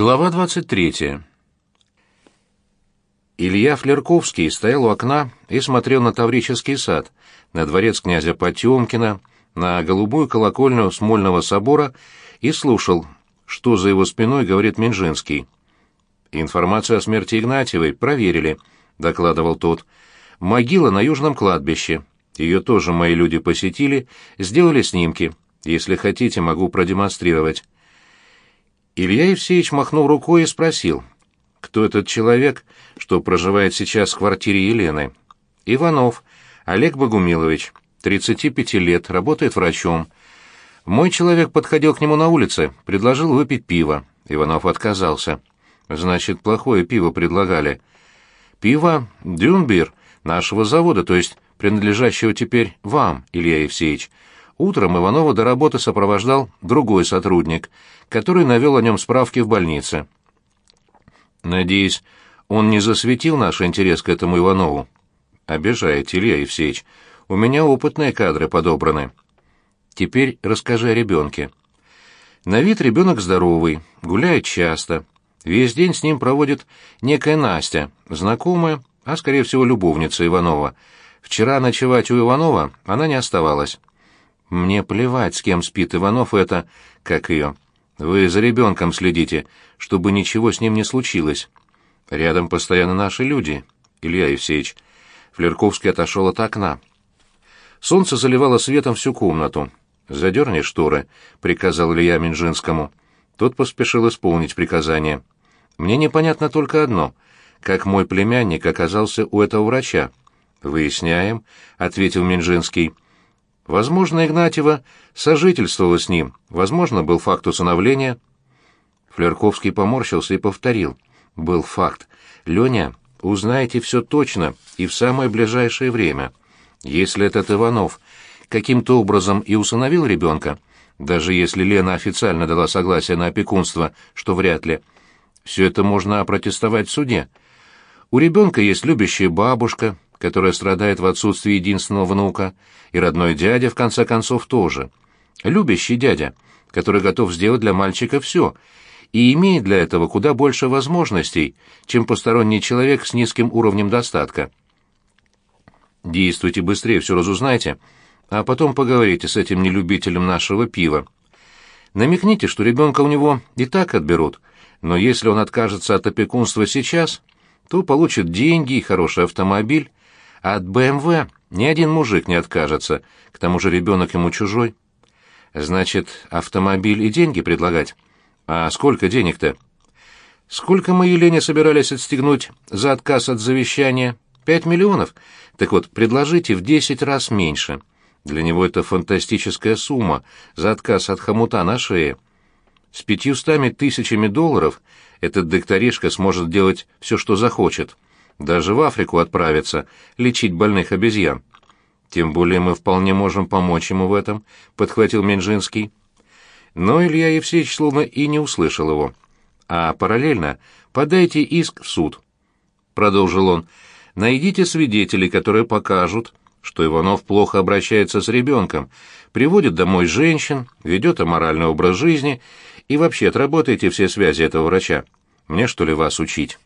Глава 23. Илья Флерковский стоял у окна и смотрел на Таврический сад, на дворец князя Потемкина, на голубую колокольню Смольного собора и слушал, что за его спиной говорит Минжинский. «Информацию о смерти Игнатьевой проверили», — докладывал тот. «Могила на южном кладбище. Ее тоже мои люди посетили, сделали снимки. Если хотите, могу продемонстрировать». Илья Евсеевич махнул рукой и спросил, кто этот человек, что проживает сейчас в квартире Елены. Иванов, Олег Богумилович, 35 лет, работает врачом. Мой человек подходил к нему на улице, предложил выпить пиво. Иванов отказался. Значит, плохое пиво предлагали. Пиво Дюнбир, нашего завода, то есть принадлежащего теперь вам, Илья Евсеевич. Утром Иванова до работы сопровождал другой сотрудник, который навел о нем справки в больнице. Надеюсь, он не засветил наш интерес к этому Иванову. Обижаете, Илья Евсеевич. У меня опытные кадры подобраны. Теперь расскажи о ребенке. На вид ребенок здоровый, гуляет часто. Весь день с ним проводит некая Настя, знакомая, а, скорее всего, любовница Иванова. Вчера ночевать у Иванова она не оставалась. Мне плевать, с кем спит Иванов это, как ее. Вы за ребенком следите, чтобы ничего с ним не случилось. Рядом постоянно наши люди, Илья Евсеевич. Флерковский отошел от окна. Солнце заливало светом всю комнату. «Задерни шторы», — приказал Илья Минжинскому. Тот поспешил исполнить приказание. «Мне непонятно только одно. Как мой племянник оказался у этого врача?» «Выясняем», — ответил Минжинский. Возможно, Игнатьева сожительствовала с ним, возможно, был факт усыновления. Флерковский поморщился и повторил. Был факт. Леня, узнаете все точно и в самое ближайшее время. Если этот Иванов каким-то образом и усыновил ребенка, даже если Лена официально дала согласие на опекунство, что вряд ли, все это можно опротестовать в суде. У ребенка есть любящая бабушка, которая страдает в отсутствии единственного внука, и родной дядя, в конце концов, тоже. Любящий дядя, который готов сделать для мальчика все, и имеет для этого куда больше возможностей, чем посторонний человек с низким уровнем достатка. Действуйте быстрее, все разузнайте, а потом поговорите с этим нелюбителем нашего пива. Намекните, что ребенка у него и так отберут, но если он откажется от опекунства сейчас, то получит деньги и хороший автомобиль, а от БМВ ни один мужик не откажется, к тому же ребенок ему чужой. Значит, автомобиль и деньги предлагать? А сколько денег-то? Сколько мы Елене собирались отстегнуть за отказ от завещания? Пять миллионов? Так вот, предложите в десять раз меньше. Для него это фантастическая сумма за отказ от хомута на шее. С пятьюстами тысячами долларов этот докторишка сможет делать все, что захочет даже в Африку отправиться, лечить больных обезьян. Тем более мы вполне можем помочь ему в этом, подхватил Менжинский. Но Илья Евсеевич словно и не услышал его. А параллельно подайте иск в суд. Продолжил он. Найдите свидетелей, которые покажут, что Иванов плохо обращается с ребенком, приводит домой женщин, ведет аморальный образ жизни и вообще отработайте все связи этого врача. Мне что ли вас учить?